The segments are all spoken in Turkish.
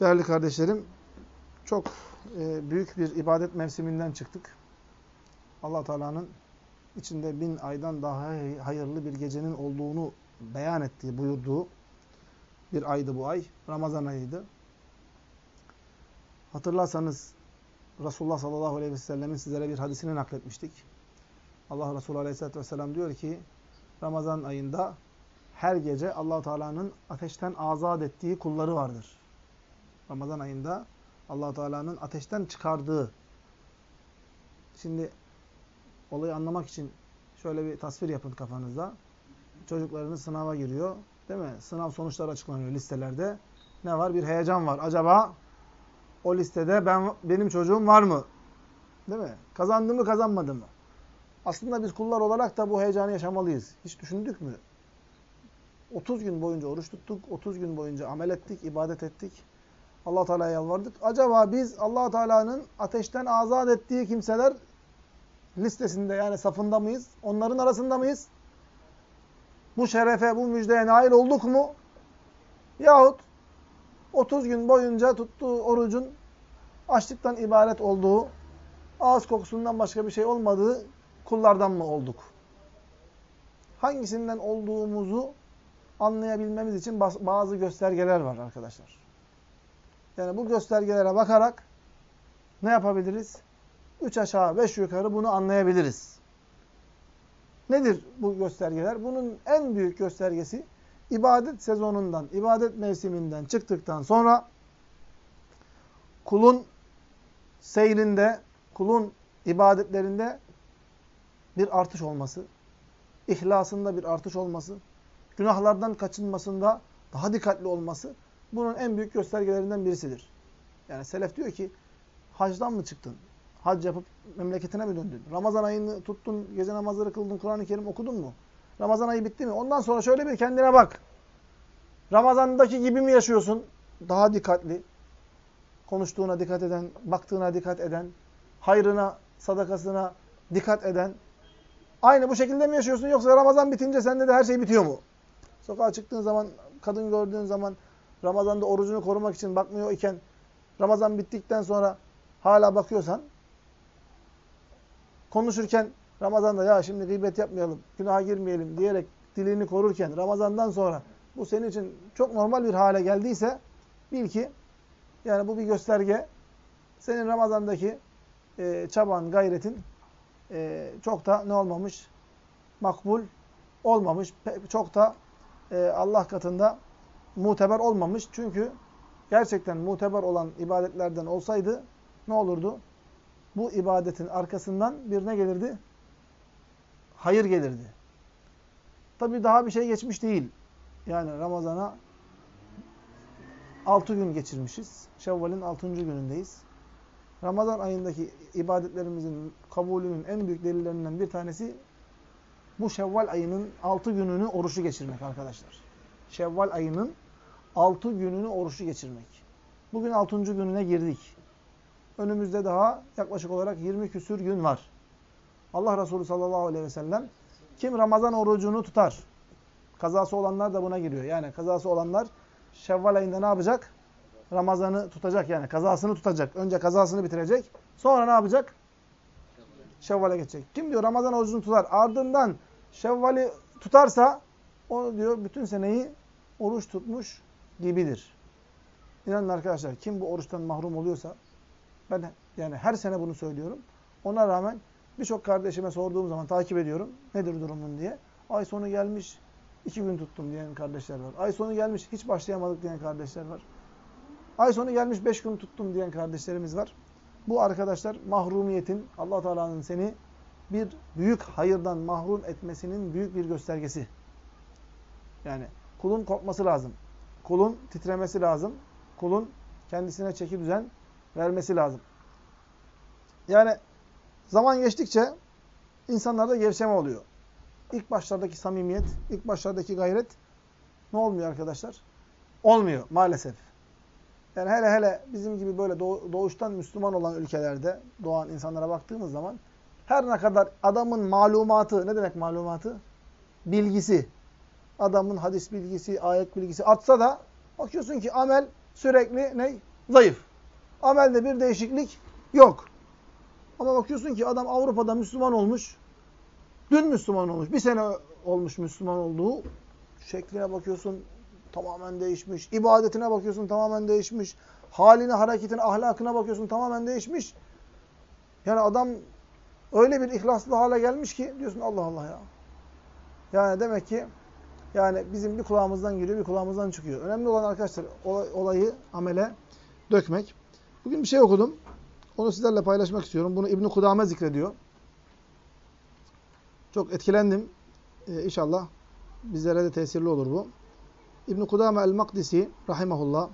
Değerli kardeşlerim, çok e, büyük bir ibadet mevsiminden çıktık. allah Teala'nın içinde bin aydan daha hayırlı bir gecenin olduğunu beyan ettiği, buyurduğu bir aydı bu ay. Ramazan ayıydı. Hatırlarsanız Resulullah sallallahu aleyhi ve sellemin sizlere bir hadisini nakletmiştik. Allah Resulü aleyhissalatü vesselam diyor ki Ramazan ayında her gece allah Teala'nın ateşten azat ettiği kulları vardır. Ramazan ayında allah Teala'nın ateşten çıkardığı. Şimdi olayı anlamak için şöyle bir tasvir yapın kafanızda. Çocuklarınız sınava giriyor. Değil mi? Sınav sonuçları açıklanıyor listelerde. Ne var? Bir heyecan var. Acaba o listede ben benim çocuğum var mı? Değil mi? Kazandı mı kazanmadı mı? Aslında biz kullar olarak da bu heyecanı yaşamalıyız. Hiç düşündük mü? 30 gün boyunca oruç tuttuk, 30 gün boyunca amel ettik, ibadet ettik. Allah Teala'ya yalvardık. Acaba biz Allah Teala'nın ateşten azat ettiği kimseler listesinde yani safında mıyız? Onların arasında mıyız? Bu şerefe, bu müjdeye nail olduk mu? Yahut 30 gün boyunca tuttuğu orucun açlıktan ibaret olduğu, ağız kokusundan başka bir şey olmadığı kullardan mı olduk? Hangisinden olduğumuzu anlayabilmemiz için bazı göstergeler var arkadaşlar. Yani bu göstergelere bakarak ne yapabiliriz? Üç aşağı beş yukarı bunu anlayabiliriz. Nedir bu göstergeler? Bunun en büyük göstergesi ibadet sezonundan, ibadet mevsiminden çıktıktan sonra kulun seyrinde, kulun ibadetlerinde bir artış olması, ihlasında bir artış olması, günahlardan kaçınmasında daha dikkatli olması bunun en büyük göstergelerinden birisidir. Yani selef diyor ki hacdan mı çıktın? Hac yapıp memleketine mi döndün? Ramazan ayını tuttun, gece namazları kıldın, Kur'an-ı Kerim okudun mu? Ramazan ayı bitti mi? Ondan sonra şöyle bir kendine bak. Ramazandaki gibi mi yaşıyorsun? Daha dikkatli. Konuştuğuna dikkat eden, baktığına dikkat eden, hayrına, sadakasına dikkat eden. Aynı bu şekilde mi yaşıyorsun yoksa Ramazan bitince sende de her şey bitiyor mu? Sokağa çıktığın zaman, kadın gördüğün zaman Ramazan'da orucunu korumak için bakmıyor iken Ramazan bittikten sonra hala bakıyorsan konuşurken Ramazan'da ya şimdi gıybet yapmayalım, günaha girmeyelim diyerek dilini korurken Ramazan'dan sonra bu senin için çok normal bir hale geldiyse bil ki yani bu bir gösterge. Senin Ramazan'daki e, çaban, gayretin e, çok da ne olmamış? Makbul olmamış. Çok da e, Allah katında muteber olmamış. Çünkü gerçekten muteber olan ibadetlerden olsaydı ne olurdu? Bu ibadetin arkasından bir ne gelirdi? Hayır gelirdi. Tabi daha bir şey geçmiş değil. Yani Ramazan'a 6 gün geçirmişiz. Şevval'in 6. günündeyiz. Ramazan ayındaki ibadetlerimizin kabulünün en büyük delillerinden bir tanesi bu Şevval ayının 6 gününü oruçlu geçirmek arkadaşlar. Şevval ayının 6 gününü oruçlu geçirmek. Bugün 6. gününe girdik. Önümüzde daha yaklaşık olarak 20 küsür gün var. Allah Resulü sallallahu aleyhi ve sellem kim Ramazan orucunu tutar? Kazası olanlar da buna giriyor. Yani kazası olanlar Şevval ayında ne yapacak? Ramazan'ı tutacak yani kazasını tutacak. Önce kazasını bitirecek. Sonra ne yapacak? Şevval'e geçecek. Kim diyor Ramazan orucunu tutar. Ardından Şevval'i tutarsa o diyor bütün seneyi oruç tutmuş gibidir. İnanın arkadaşlar kim bu oruçtan mahrum oluyorsa ben yani her sene bunu söylüyorum. Ona rağmen birçok kardeşime sorduğum zaman takip ediyorum. Nedir durumun diye. Ay sonu gelmiş iki gün tuttum diyen kardeşler var. Ay sonu gelmiş hiç başlayamadık diyen kardeşler var. Ay sonu gelmiş beş gün tuttum diyen kardeşlerimiz var. Bu arkadaşlar mahrumiyetin allah Teala'nın seni bir büyük hayırdan mahrum etmesinin büyük bir göstergesi. Yani kulun korkması lazım. Kulun titremesi lazım. Kulun kendisine çeki düzen vermesi lazım. Yani zaman geçtikçe insanlarda gevşeme oluyor. İlk başlardaki samimiyet, ilk başlardaki gayret ne olmuyor arkadaşlar? Olmuyor maalesef. Yani hele hele bizim gibi böyle doğuştan Müslüman olan ülkelerde doğan insanlara baktığımız zaman her ne kadar adamın malumatı, ne demek malumatı? Bilgisi. Adamın hadis bilgisi, ayet bilgisi artsa da bakıyorsun ki amel sürekli ne? zayıf. Amelde bir değişiklik yok. Ama bakıyorsun ki adam Avrupa'da Müslüman olmuş. Dün Müslüman olmuş. Bir sene olmuş Müslüman olduğu. Şekline bakıyorsun tamamen değişmiş. İbadetine bakıyorsun tamamen değişmiş. Haline, hareketine, ahlakına bakıyorsun tamamen değişmiş. Yani adam öyle bir ihlaslı hale gelmiş ki diyorsun Allah Allah ya. Yani demek ki yani bizim bir kulağımızdan giriyor, bir kulağımızdan çıkıyor. Önemli olan arkadaşlar olayı amele dökmek. Bugün bir şey okudum. Onu sizlerle paylaşmak istiyorum. Bunu İbn Kudame zikrediyor. Çok etkilendim. Ee, inşallah bizlere de tesirli olur bu. İbn Kudame el-Makdisi rahimahullah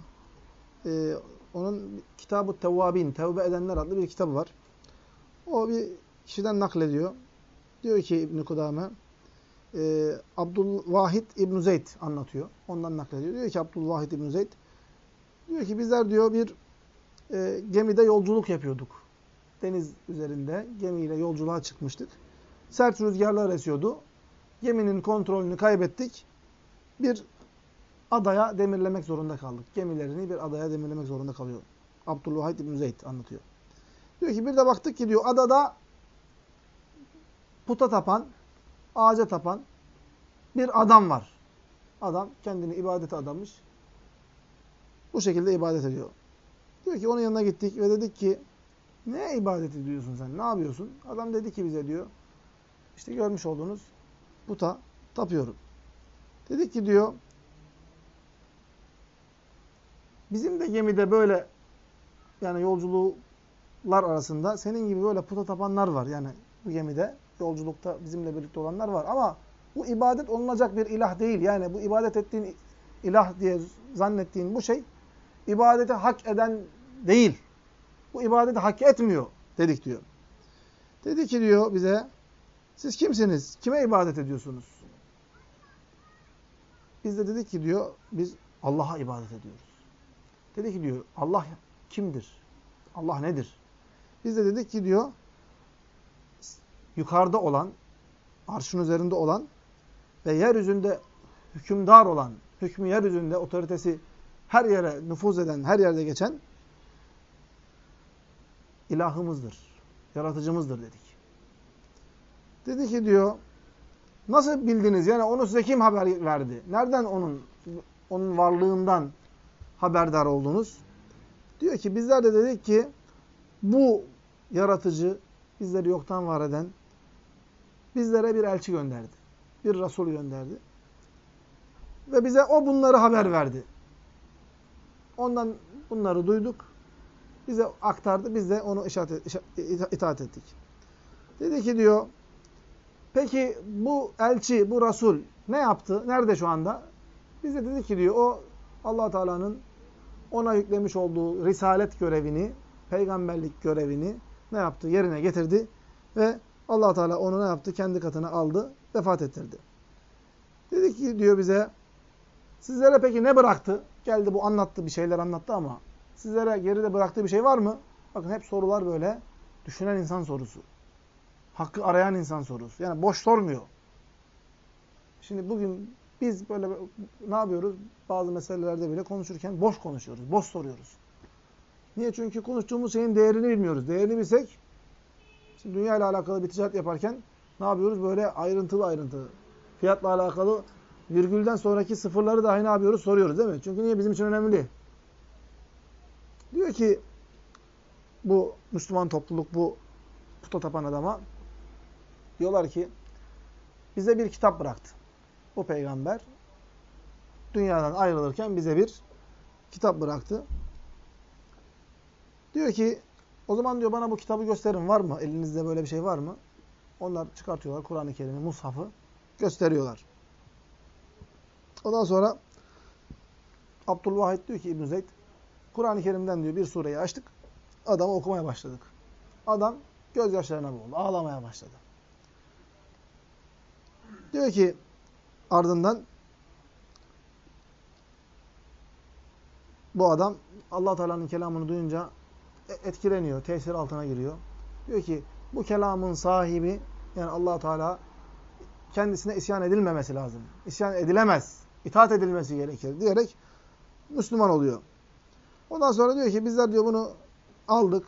e, onun Kitab-ı Tevvabin, Tevbe Edenler adlı bir kitabı var. O bir kişiden naklediyor. Diyor ki İbn Kudame e, Abdülvahid İbn Zeyd anlatıyor. Ondan naklediyor. Diyor ki Abdülvahid İbn Zeyd diyor ki bizler diyor bir e, gemide yolculuk yapıyorduk. Deniz üzerinde gemiyle yolculuğa çıkmıştık. Sert rüzgarlar esiyordu. Geminin kontrolünü kaybettik. Bir adaya demirlemek zorunda kaldık. Gemilerini bir adaya demirlemek zorunda kalıyor. Abdülvahid İbn Zeyd anlatıyor. Diyor ki bir de baktık ki diyor adada puta tapan, ağaca tapan bir adam var. Adam kendini ibadete adamış. Bu şekilde ibadet ediyor. Diyor ki onun yanına gittik ve dedik ki ne ibadet ediyorsun sen? Ne yapıyorsun? Adam dedi ki bize diyor işte görmüş olduğunuz puta tapıyorum. Dedik ki diyor bizim de gemide böyle yani yolculuklar arasında senin gibi böyle puta tapanlar var. Yani bu gemide yolculukta bizimle birlikte olanlar var. Ama bu ibadet olunacak bir ilah değil. Yani bu ibadet ettiğin ilah diye zannettiğin bu şey ibadete hak eden değil. Bu ibadeti hak etmiyor dedik diyor. Dedi ki diyor bize siz kimsiniz? Kime ibadet ediyorsunuz? Biz de dedik ki diyor biz Allah'a ibadet ediyoruz. Dedi ki diyor Allah kimdir? Allah nedir? Biz de dedik ki diyor yukarıda olan, arşın üzerinde olan ve yeryüzünde hükümdar olan, hükmü yeryüzünde otoritesi her yere nüfuz eden, her yerde geçen ilahımızdır, yaratıcımızdır dedik. Dedi ki diyor, nasıl bildiniz? Yani onu size kim haber verdi? Nereden onun onun varlığından haberdar oldunuz? Diyor ki bizler de dedik ki bu yaratıcı, bizleri yoktan var eden bizlere bir elçi gönderdi. Bir Resul gönderdi. Ve bize o bunları haber verdi. Ondan bunları duyduk. Bize aktardı. Biz de onu itaat ettik. Dedi ki diyor, peki bu elçi, bu Resul ne yaptı? Nerede şu anda? Biz de dedi ki diyor, o allah Teala'nın ona yüklemiş olduğu risalet görevini, peygamberlik görevini ne yaptı? Yerine getirdi ve allah Teala onu ne yaptı? Kendi katına aldı, vefat ettirdi. Dedi ki diyor bize, sizlere peki ne bıraktı? Geldi bu anlattı, bir şeyler anlattı ama sizlere geride bıraktığı bir şey var mı? Bakın hep sorular böyle düşünen insan sorusu. Hakkı arayan insan sorusu. Yani boş sormuyor. Şimdi bugün biz böyle ne yapıyoruz? Bazı meselelerde bile konuşurken boş konuşuyoruz, boş soruyoruz. Niye? Çünkü konuştuğumuz şeyin değerini bilmiyoruz. Değerini bilsek, şimdi dünya ile alakalı bir ticaret yaparken ne yapıyoruz? Böyle ayrıntılı ayrıntılı. Fiyatla alakalı virgülden sonraki sıfırları dahi ne yapıyoruz? Soruyoruz değil mi? Çünkü niye? Bizim için önemli. Diyor ki bu Müslüman topluluk, bu puta tapan adama diyorlar ki bize bir kitap bıraktı. Bu peygamber dünyadan ayrılırken bize bir kitap bıraktı. Diyor ki o zaman diyor bana bu kitabı gösterin var mı? Elinizde böyle bir şey var mı? Onlar çıkartıyorlar Kur'an-ı Kerim'i, Mushaf'ı gösteriyorlar. Ondan sonra Abdülvahid diyor ki İbn Zeyd Kur'an-ı Kerim'den diyor bir sureyi açtık. Adamı okumaya başladık. Adam gözyaşlarına boğuldu. Ağlamaya başladı. Diyor ki ardından bu adam allah Teala'nın kelamını duyunca etkileniyor, tesir altına giriyor. Diyor ki bu kelamın sahibi yani allah Teala kendisine isyan edilmemesi lazım. İsyan edilemez. İtaat edilmesi gerekir diyerek Müslüman oluyor. Ondan sonra diyor ki bizler diyor bunu aldık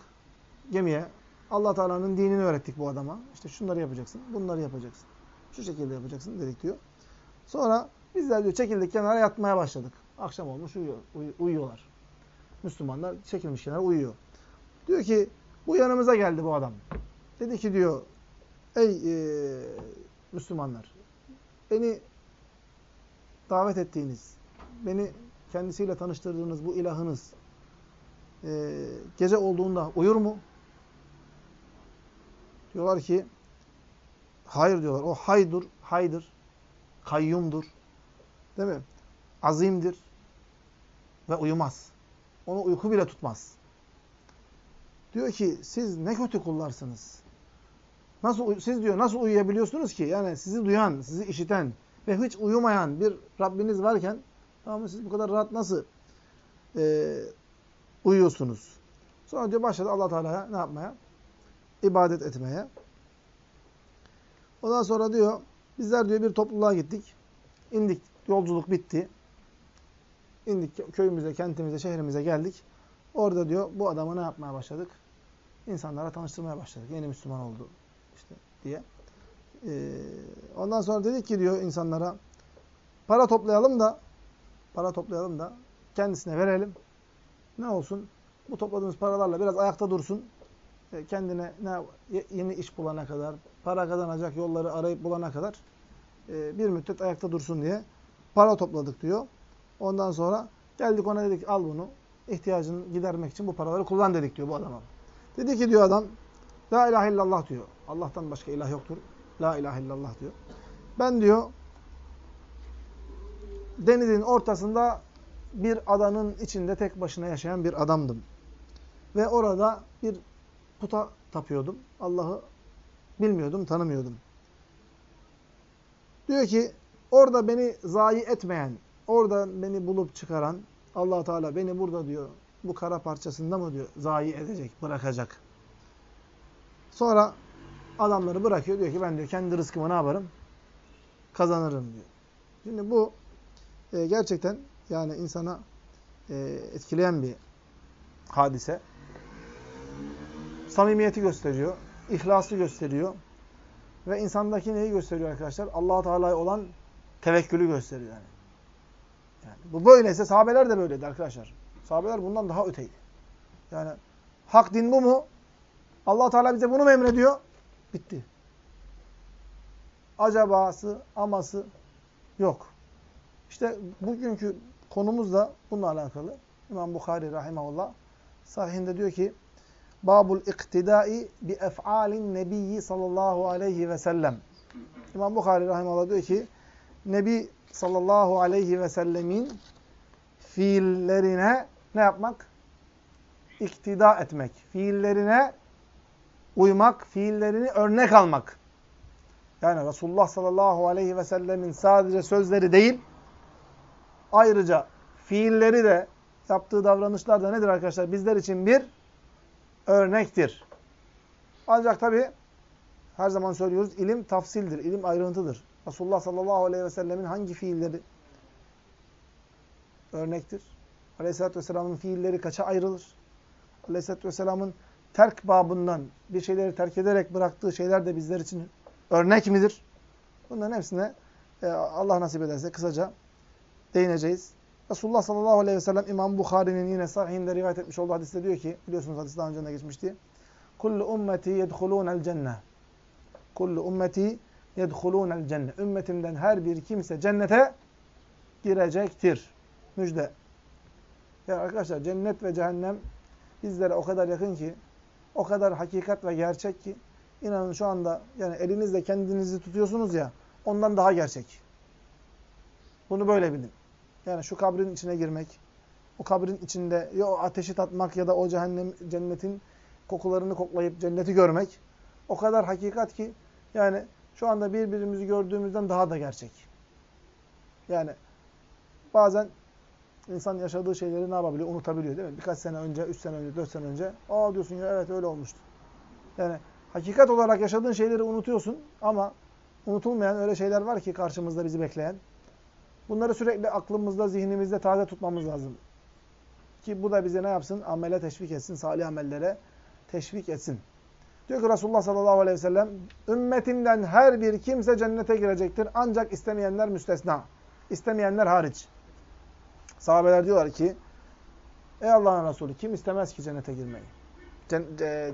gemiye. Allah Teala'nın dinini öğrettik bu adama. İşte şunları yapacaksın, bunları yapacaksın. Şu şekilde yapacaksın dedik diyor. Sonra bizler diyor çekildik kenara yatmaya başladık. Akşam olmuş uyuyor, uy- uyuyorlar. Müslümanlar çekilmiş kenara uyuyor. Diyor ki bu yanımıza geldi bu adam. Dedi ki diyor ey e, Müslümanlar beni davet ettiğiniz, beni kendisiyle tanıştırdığınız bu ilahınız e, gece olduğunda uyur mu? Diyorlar ki hayır diyorlar. O haydur, haydır, kayyumdur. Değil mi? Azimdir ve uyumaz. Onu uyku bile tutmaz. Diyor ki siz ne kötü kullarsınız. Nasıl siz diyor nasıl uyuyabiliyorsunuz ki? Yani sizi duyan, sizi işiten ve hiç uyumayan bir Rabbiniz varken tamam? Siz bu kadar rahat nasıl e, uyuyorsunuz? Sonra diyor başladı Allah Teala'ya ne yapmaya? İbadet etmeye. Ondan sonra diyor bizler diyor bir topluluğa gittik. İndik. Yolculuk bitti. İndik köyümüze, kentimize, şehrimize geldik. Orada diyor bu adamı ne yapmaya başladık? İnsanlara tanıştırmaya başladık. Yeni Müslüman oldu işte diye. Ee, ondan sonra dedik ki diyor insanlara para toplayalım da para toplayalım da kendisine verelim. Ne olsun? Bu topladığımız paralarla biraz ayakta dursun. E, kendine ne yeni iş bulana kadar, para kazanacak yolları arayıp bulana kadar e, bir müddet ayakta dursun diye para topladık diyor. Ondan sonra geldik ona dedik al bunu. İhtiyacını gidermek için bu paraları kullan dedik diyor bu adama. Dedi ki diyor adam La ilahe illallah diyor. Allah'tan başka ilah yoktur. La ilahe illallah diyor. Ben diyor denizin ortasında bir adanın içinde tek başına yaşayan bir adamdım. Ve orada bir puta tapıyordum. Allah'ı bilmiyordum, tanımıyordum. Diyor ki orada beni zayi etmeyen, orada beni bulup çıkaran allah Teala beni burada diyor bu kara parçasında mı diyor zayi edecek, bırakacak. Sonra adamları bırakıyor. Diyor ki ben diyor kendi rızkımı ne yaparım? Kazanırım diyor. Şimdi bu e, gerçekten yani insana e, etkileyen bir hadise. Samimiyeti gösteriyor. ihlası gösteriyor. Ve insandaki neyi gösteriyor arkadaşlar? allah Teala'ya olan tevekkülü gösteriyor yani. Yani. Bu böyleyse sahabeler de böyleydi arkadaşlar. Sahabeler bundan daha öteydi. Yani hak din bu mu? allah Teala bize bunu mu emrediyor? Bitti. Acabası, aması yok. İşte bugünkü konumuz da bununla alakalı. İmam Bukhari rahimahullah sahihinde diyor ki Babul iktidai bi ef'alin nebiyyi sallallahu aleyhi ve sellem. İmam Bukhari rahimahullah diyor ki Nebi sallallahu aleyhi ve sellemin fiillerine ne yapmak? İktida etmek. Fiillerine uymak, fiillerini örnek almak. Yani Resulullah sallallahu aleyhi ve sellemin sadece sözleri değil, ayrıca fiilleri de, yaptığı davranışlar da nedir arkadaşlar? Bizler için bir örnektir. Ancak tabi her zaman söylüyoruz, ilim tafsildir, ilim ayrıntıdır. Resulullah sallallahu aleyhi ve sellemin hangi fiilleri örnektir? Aleyhisselatü vesselamın fiilleri kaça ayrılır? Aleyhisselatü vesselamın terk babından bir şeyleri terk ederek bıraktığı şeyler de bizler için örnek midir? Bunların hepsine e, Allah nasip ederse kısaca değineceğiz. Resulullah sallallahu aleyhi ve sellem İmam Bukhari'nin yine sahihinde rivayet etmiş olduğu hadiste diyor ki, biliyorsunuz hadis daha önce de geçmişti. Kullu ummeti yedhulûnel cenne. Kullu ummeti yedhulûnel cenne. Ümmetimden her bir kimse cennete girecektir. Müjde. Yani arkadaşlar cennet ve cehennem bizlere o kadar yakın ki, o kadar hakikat ve gerçek ki, inanın şu anda yani elinizle kendinizi tutuyorsunuz ya, ondan daha gerçek. Bunu böyle bilin. Yani şu kabrin içine girmek, o kabrin içinde ya o ateşi tatmak ya da o cehennem, cennetin kokularını koklayıp cenneti görmek o kadar hakikat ki yani şu anda birbirimizi gördüğümüzden daha da gerçek. Yani bazen insan yaşadığı şeyleri ne yapabiliyor? Unutabiliyor değil mi? Birkaç sene önce, üç sene önce, dört sene önce aa diyorsun ya evet öyle olmuştu. Yani hakikat olarak yaşadığın şeyleri unutuyorsun ama unutulmayan öyle şeyler var ki karşımızda bizi bekleyen. Bunları sürekli aklımızda, zihnimizde taze tutmamız lazım. Ki bu da bize ne yapsın? Amele teşvik etsin, salih amellere teşvik etsin. Diyor ki Resulullah sallallahu aleyhi ve sellem, ümmetimden her bir kimse cennete girecektir. Ancak istemeyenler müstesna. İstemeyenler hariç. Sahabeler diyorlar ki, ey Allah'ın Resulü kim istemez ki cennete girmeyi?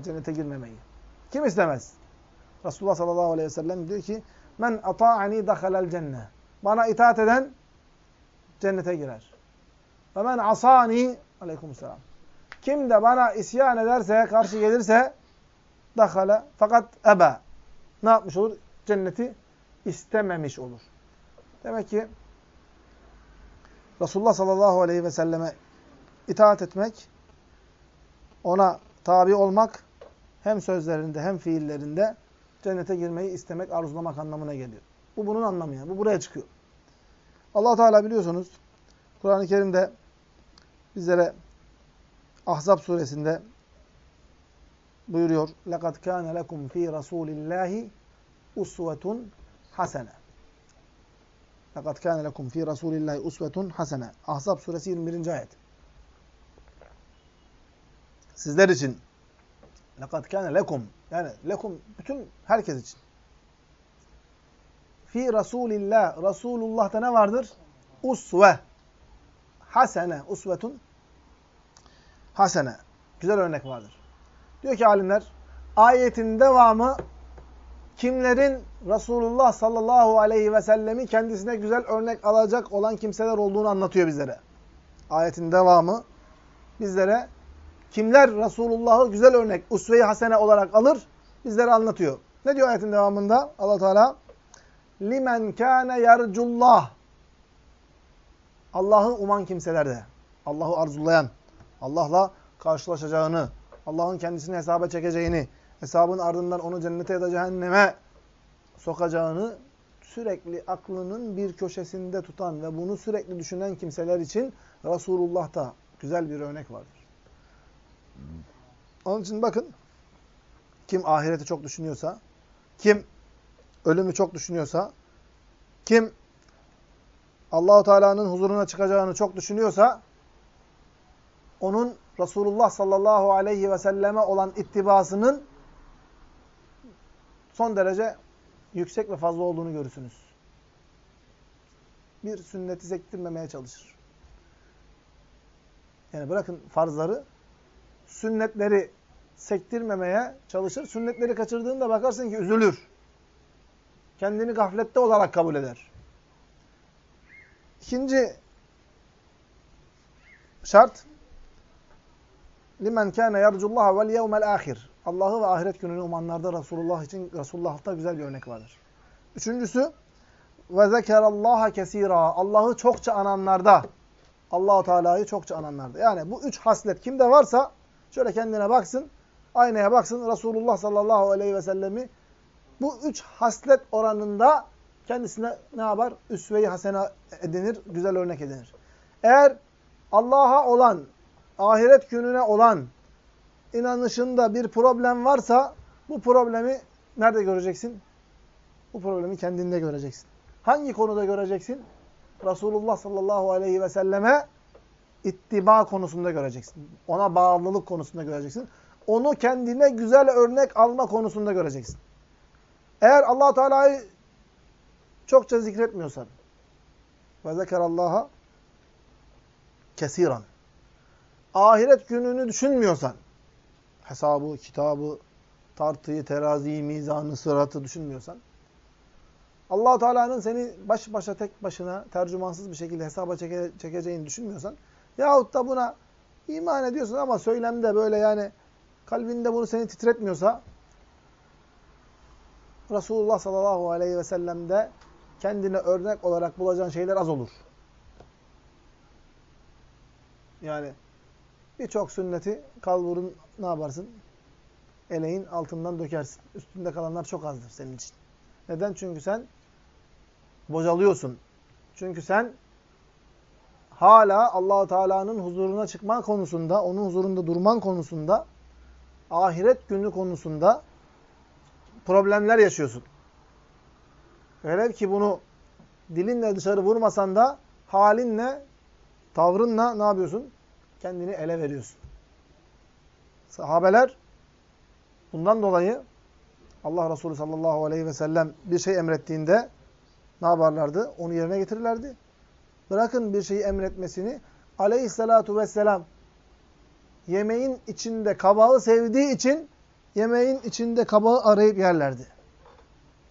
Cennete girmemeyi. Kim istemez? Resulullah sallallahu aleyhi ve sellem diyor ki, men ata'ani dakhalel cenne. Bana itaat eden cennete girer. Ve men asani aleykümselam. Kim de bana isyan ederse, karşı gelirse dakale fakat ebe. Ne yapmış olur? Cenneti istememiş olur. Demek ki Resulullah sallallahu aleyhi ve selleme itaat etmek, ona tabi olmak hem sözlerinde hem fiillerinde cennete girmeyi istemek, arzulamak anlamına geliyor. Bu bunun anlamı yani. Bu buraya çıkıyor. allah Teala biliyorsunuz Kur'an-ı Kerim'de bizlere Ahzab suresinde buyuruyor. لَقَدْ كَانَ لَكُمْ ف۪ي رَسُولِ اللّٰهِ اُسْوَةٌ حَسَنَةٌ لَقَدْ كَانَ لَكُمْ ف۪ي رَسُولِ اللّٰهِ اُسْوَةٌ حَسَنَةٌ Ahzab suresi 21. ayet. Sizler için لَقَدْ كَانَ لَكُمْ Yani lekum bütün herkes için. Fi Rasulillah. Resulullah'ta ne vardır? Usve. Hasene. Usvetun. Hasene. Güzel örnek vardır. Diyor ki alimler, ayetin devamı kimlerin Resulullah sallallahu aleyhi ve sellemi kendisine güzel örnek alacak olan kimseler olduğunu anlatıyor bizlere. Ayetin devamı bizlere kimler Resulullah'ı güzel örnek, usve-i hasene olarak alır bizlere anlatıyor. Ne diyor ayetin devamında? Allah Teala limen kana yercullah Allah'ı uman kimselerde, Allah'ı arzulayan, Allah'la karşılaşacağını, Allah'ın kendisini hesaba çekeceğini, hesabın ardından onu cennete ya da cehenneme sokacağını sürekli aklının bir köşesinde tutan ve bunu sürekli düşünen kimseler için Resulullah'ta güzel bir örnek vardır. Onun için bakın, kim ahireti çok düşünüyorsa, kim ölümü çok düşünüyorsa, kim Allahu Teala'nın huzuruna çıkacağını çok düşünüyorsa, onun Resulullah sallallahu aleyhi ve selleme olan ittibasının son derece yüksek ve fazla olduğunu görürsünüz. Bir sünneti sektirmemeye çalışır. Yani bırakın farzları, sünnetleri sektirmemeye çalışır. Sünnetleri kaçırdığında bakarsın ki üzülür. Kendini gaflette olarak kabul eder. İkinci şart limen kana yercullah vel yevmel ahir. Allah'ı ve ahiret gününü umanlarda Resulullah için Resulullah'ta güzel bir örnek vardır. Üçüncüsü ve zekerallaha kesira. Allah'ı çokça ananlarda. Allahu Teala'yı çokça ananlarda. Yani bu üç haslet kimde varsa şöyle kendine baksın, aynaya baksın. Resulullah sallallahu aleyhi ve sellemi bu üç haslet oranında kendisine ne yapar? Üsve-i hasene edinir, güzel örnek edinir. Eğer Allah'a olan ahiret gününe olan inanışında bir problem varsa bu problemi nerede göreceksin? Bu problemi kendinde göreceksin. Hangi konuda göreceksin? Resulullah sallallahu aleyhi ve selleme ittiba konusunda göreceksin. Ona bağlılık konusunda göreceksin. Onu kendine güzel örnek alma konusunda göreceksin. Eğer allah Teala'yı çokça zikretmiyorsan ve zekerallaha kesiran ahiret gününü düşünmüyorsan, hesabı, kitabı, tartıyı, teraziyi, mizanı, sıratı düşünmüyorsan, allah Teala'nın seni baş başa tek başına tercümansız bir şekilde hesaba çeke, çekeceğini düşünmüyorsan, yahut da buna iman ediyorsun ama söylemde böyle yani kalbinde bunu seni titretmiyorsa, Resulullah sallallahu aleyhi ve sellem'de kendine örnek olarak bulacağın şeyler az olur. Yani Birçok sünneti kalburun ne yaparsın? Eleğin altından dökersin. Üstünde kalanlar çok azdır senin için. Neden? Çünkü sen bocalıyorsun. Çünkü sen hala allah Teala'nın huzuruna çıkma konusunda, onun huzurunda durman konusunda, ahiret günü konusunda problemler yaşıyorsun. Velev ki bunu dilinle dışarı vurmasan da halinle, tavrınla ne yapıyorsun? Kendini ele veriyorsun. Sahabeler bundan dolayı Allah Resulü sallallahu aleyhi ve sellem bir şey emrettiğinde ne yaparlardı? Onu yerine getirirlerdi. Bırakın bir şeyi emretmesini aleyhissalatu vesselam yemeğin içinde kabağı sevdiği için yemeğin içinde kabağı arayıp yerlerdi.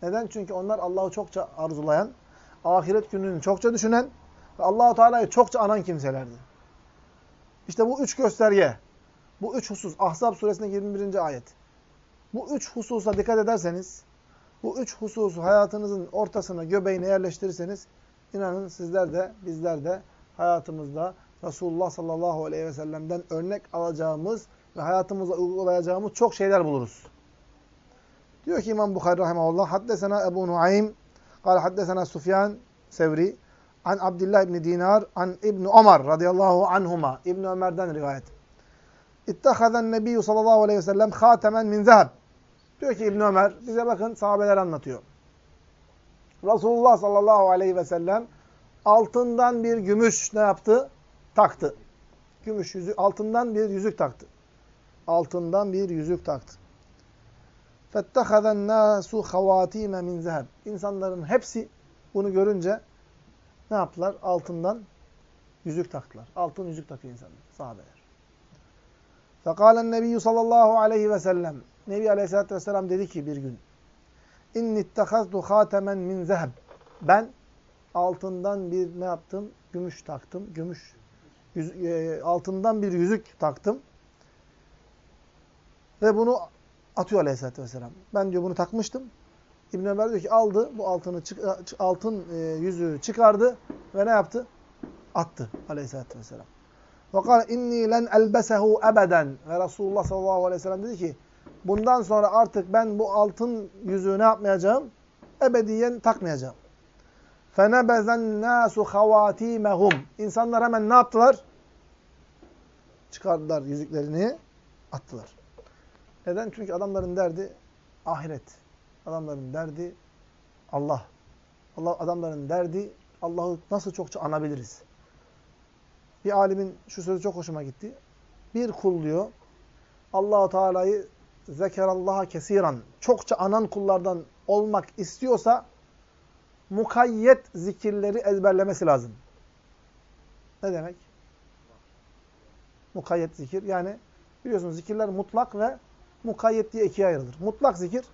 Neden? Çünkü onlar Allah'ı çokça arzulayan, ahiret gününü çokça düşünen ve Allahu Teala'yı çokça anan kimselerdi. İşte bu üç gösterge, bu üç husus, Ahzab suresinin 21. ayet. Bu üç hususa dikkat ederseniz, bu üç hususu hayatınızın ortasına, göbeğine yerleştirirseniz, inanın sizler de, bizler de hayatımızda Resulullah sallallahu aleyhi ve sellem'den örnek alacağımız ve hayatımıza uygulayacağımız çok şeyler buluruz. Diyor ki İmam Bukhari rahimahullah, Haddesena Ebu Nuaym, Kal haddesena Sufyan Sevri, an Abdullah ibn Dinar, an İbn Ömer radıyallahu anhuma. İbn Ömer'den rivayet. İttehazen Nebiyyü sallallahu aleyhi ve sellem hatemen min zeheb. Diyor ki İbn Ömer, bize bakın sahabeler anlatıyor. Resulullah sallallahu aleyhi ve sellem altından bir gümüş ne yaptı? Taktı. Gümüş yüzük, altından bir yüzük taktı. Altından bir yüzük taktı. فَاتَّخَذَ النَّاسُ خَوَاتِيمَ min zeheb. İnsanların hepsi bunu görünce ne yaptılar? Altından yüzük taktılar. Altın yüzük takıyor insanlar, sahabeler. Fekalen Nebiyyü sallallahu aleyhi ve sellem. Nebi aleyhissalatü vesselam dedi ki bir gün. İnni ittehazdu hatemen min zeheb. Ben altından bir ne yaptım? Gümüş taktım. Gümüş. Yüz, e, altından bir yüzük taktım. Ve bunu atıyor aleyhissalatü vesselam. Ben diyor bunu takmıştım. İbn Ömer diyor ki aldı bu altını e, altın e, yüzüğü çıkardı ve ne yaptı? Attı Aleyhisselatü vesselam. Fakat inni len elbesehu ebeden ve Resulullah sallallahu aleyhi ve sellem dedi ki bundan sonra artık ben bu altın yüzüğü ne yapmayacağım? Ebediyen takmayacağım. Fenebezen nasu havatimehum. İnsanlar hemen ne yaptılar? Çıkardılar yüzüklerini, attılar. Neden? Çünkü adamların derdi ahiret. Adamların derdi Allah. Allah adamların derdi Allah'ı nasıl çokça anabiliriz. Bir alimin şu sözü çok hoşuma gitti. Bir kul diyor Allahu Teala'yı zekerallaha kesiran çokça anan kullardan olmak istiyorsa mukayyet zikirleri ezberlemesi lazım. Ne demek? Mukayyet zikir yani biliyorsunuz zikirler mutlak ve mukayyet diye ikiye ayrılır. Mutlak zikir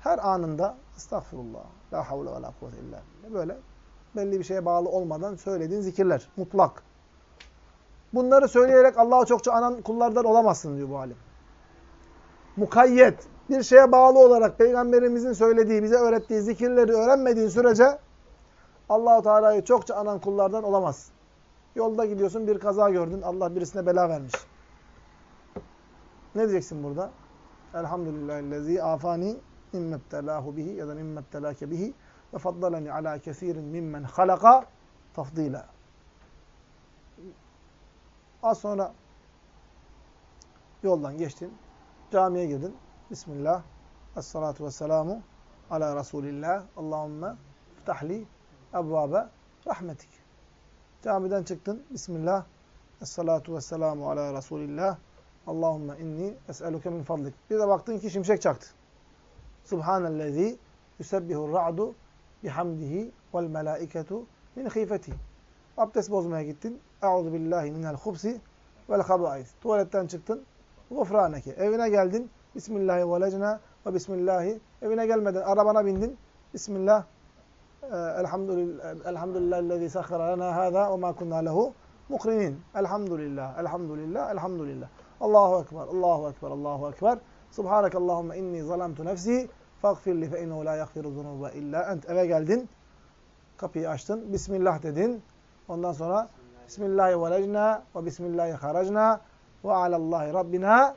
her anında estağfurullah, la havle ve la kuvvete illa böyle belli bir şeye bağlı olmadan söylediğin zikirler. Mutlak. Bunları söyleyerek Allah'ı çokça anan kullardan olamazsın diyor bu alim. Mukayyet. Bir şeye bağlı olarak Peygamberimizin söylediği, bize öğrettiği zikirleri öğrenmediğin sürece Allahu Teala'yı çokça anan kullardan olamazsın. Yolda gidiyorsun bir kaza gördün. Allah birisine bela vermiş. Ne diyeceksin burada? Elhamdülillahillezî afani mimmebtelâhu bihi ya da mimmebtelâke bihi ve faddalani alâ kesirin mimmen halaka tafdîlâ. Az sonra yoldan geçtin. Camiye girdin. Bismillah. Esselatu vesselamu ala Resulillah. Allahümme ftahli ebvâbe rahmetik. Camiden çıktın. Bismillah. Esselatu vesselamu ala Resulillah. Allahümme inni es'eluke min fadlik. Bir de baktın ki şimşek çaktı. Subhanellezi yusebbihur ra'du bihamdihi vel melaiketu min khifeti. Abdest bozmaya gittin. Euzu billahi minel hubsi vel habais. Tuvaletten çıktın. Gufraneke. Evine geldin. Bismillahi velecna ve bismillahi. Evine gelmeden arabana bindin. Bismillah. Elhamdülillah ellezî sahhara lana hâzâ ve mâ kunnâ lehu mukrinin. Elhamdülillah, elhamdülillah, elhamdülillah. Allahu Ekber, Allahu Ekber, Allahu Ekber. Subhanakallahumma inni zalamtu nefsi faghfirli fe innehu la yaghfiru zunuba illa ent. Eve geldin. Kapıyı açtın. Bismillah dedin. Ondan sonra Bismillahi velecna ve Bismillahi haracna ve alallahi Rabbina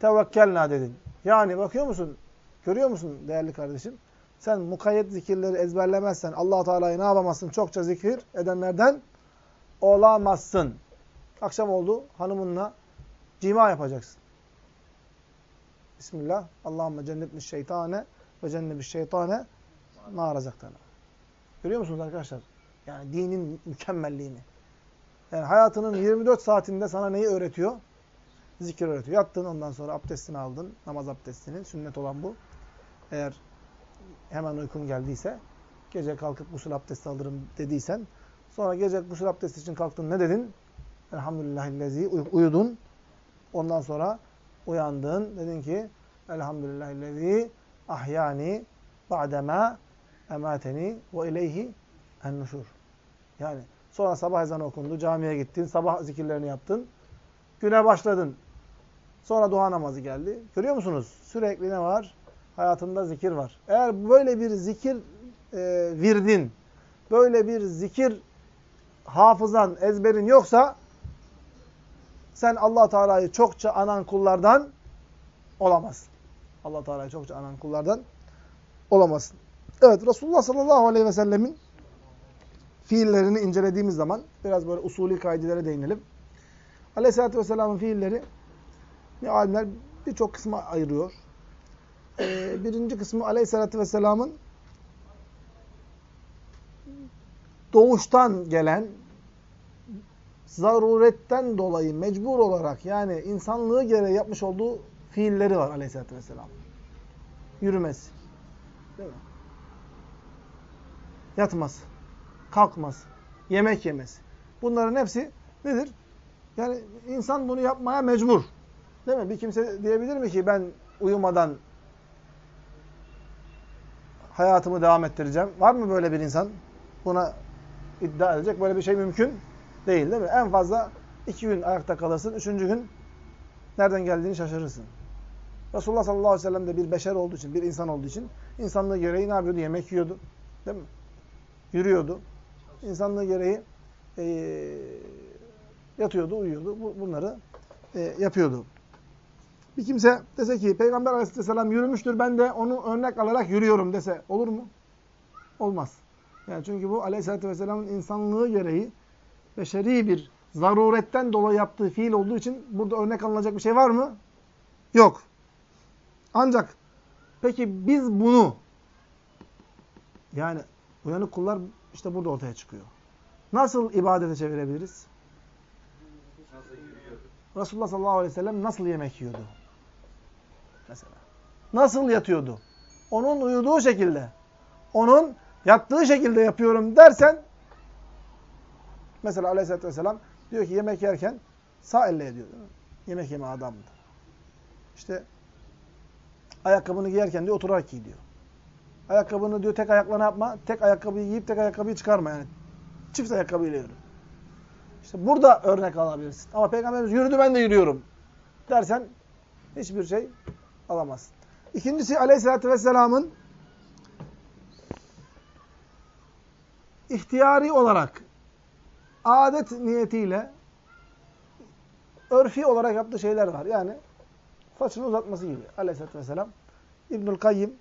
tevekkelna dedin. Yani bakıyor musun? Görüyor musun değerli kardeşim? Sen mukayyet zikirleri ezberlemezsen allah Teala'yı ne yapamazsın? Çokça zikir edenlerden olamazsın. Akşam oldu hanımınla cima yapacaksın. Bismillah. Allahümme cennetmiş şeytane ve cennebiş şeytane ma razaktana. Görüyor musunuz arkadaşlar? Yani dinin mükemmelliğini. Yani hayatının 24 saatinde sana neyi öğretiyor? Zikir öğretiyor. Yattın ondan sonra abdestini aldın. Namaz abdestini. Sünnet olan bu. Eğer hemen uykun geldiyse gece kalkıp gusül abdesti alırım dediysen sonra gece gusül abdesti için kalktın ne dedin? Elhamdülillahillezi uyudun. Ondan sonra uyandın. Dedin ki Elhamdülillahillezi ahyani ba'dema emateni ve ileyhi en-nuşur. Yani sonra sabah ezanı okundu, camiye gittin, sabah zikirlerini yaptın. Güne başladın. Sonra dua namazı geldi. Görüyor musunuz? Sürekli ne var? Hayatında zikir var. Eğer böyle bir zikir e, virdin, böyle bir zikir hafızan, ezberin yoksa sen allah Teala'yı çokça anan kullardan olamazsın. allah Teala'yı çokça anan kullardan olamazsın. Evet, Resulullah sallallahu aleyhi ve sellemin fiillerini incelediğimiz zaman biraz böyle usulü kaidelere değinelim. Aleyhisselatü vesselamın fiilleri ne alimler birçok kısma ayırıyor. Ee, birinci kısmı Aleyhisselatü vesselamın doğuştan gelen zaruretten dolayı mecbur olarak yani insanlığı gereği yapmış olduğu fiilleri var Aleyhisselatü vesselam. Yürümesi. Değil mi? Yatması. Kalkması. Yemek yemesi. Bunların hepsi nedir? Yani insan bunu yapmaya mecbur. Değil mi? Bir kimse diyebilir mi ki ben uyumadan hayatımı devam ettireceğim? Var mı böyle bir insan? Buna iddia edecek. Böyle bir şey mümkün değil değil mi? En fazla iki gün ayakta kalırsın. Üçüncü gün nereden geldiğini şaşırırsın. Resulullah sallallahu aleyhi ve sellem de bir beşer olduğu için, bir insan olduğu için insanlığı gereği ne yapıyordu? Yemek yiyordu. Değil mi? Yürüyordu. İnsanlığı gereği e, yatıyordu, uyuyordu. Bunları e, yapıyordu. Bir kimse dese ki Peygamber aleyhisselam yürümüştür ben de onu örnek alarak yürüyorum dese olur mu? Olmaz. Yani çünkü bu aleyhissalatü vesselamın insanlığı gereği beşeri bir zaruretten dolayı yaptığı fiil olduğu için burada örnek alınacak bir şey var mı? Yok. Ancak peki biz bunu yani uyanık kullar işte burada ortaya çıkıyor. Nasıl ibadete çevirebiliriz? Resulullah sallallahu aleyhi ve sellem nasıl yemek yiyordu? Mesela. Nasıl yatıyordu? Onun uyuduğu şekilde. Onun yattığı şekilde yapıyorum dersen mesela aleyhissalatü vesselam diyor ki yemek yerken sağ elle ediyor. Yemek yeme adamdı. İşte ayakkabını giyerken diyor oturarak giy diyor. Ayakkabını diyor tek ayakla ne yapma? Tek ayakkabıyı giyip tek ayakkabıyı çıkarma yani. Çift ayakkabıyla yürü. İşte burada örnek alabilirsin. Ama Peygamberimiz yürüdü ben de yürüyorum dersen hiçbir şey alamazsın. İkincisi Aleyhisselatü Vesselam'ın ihtiyari olarak adet niyetiyle örfi olarak yaptığı şeyler var. Yani saçını uzatması gibi Aleyhisselatü Vesselam. İbnül Kayyim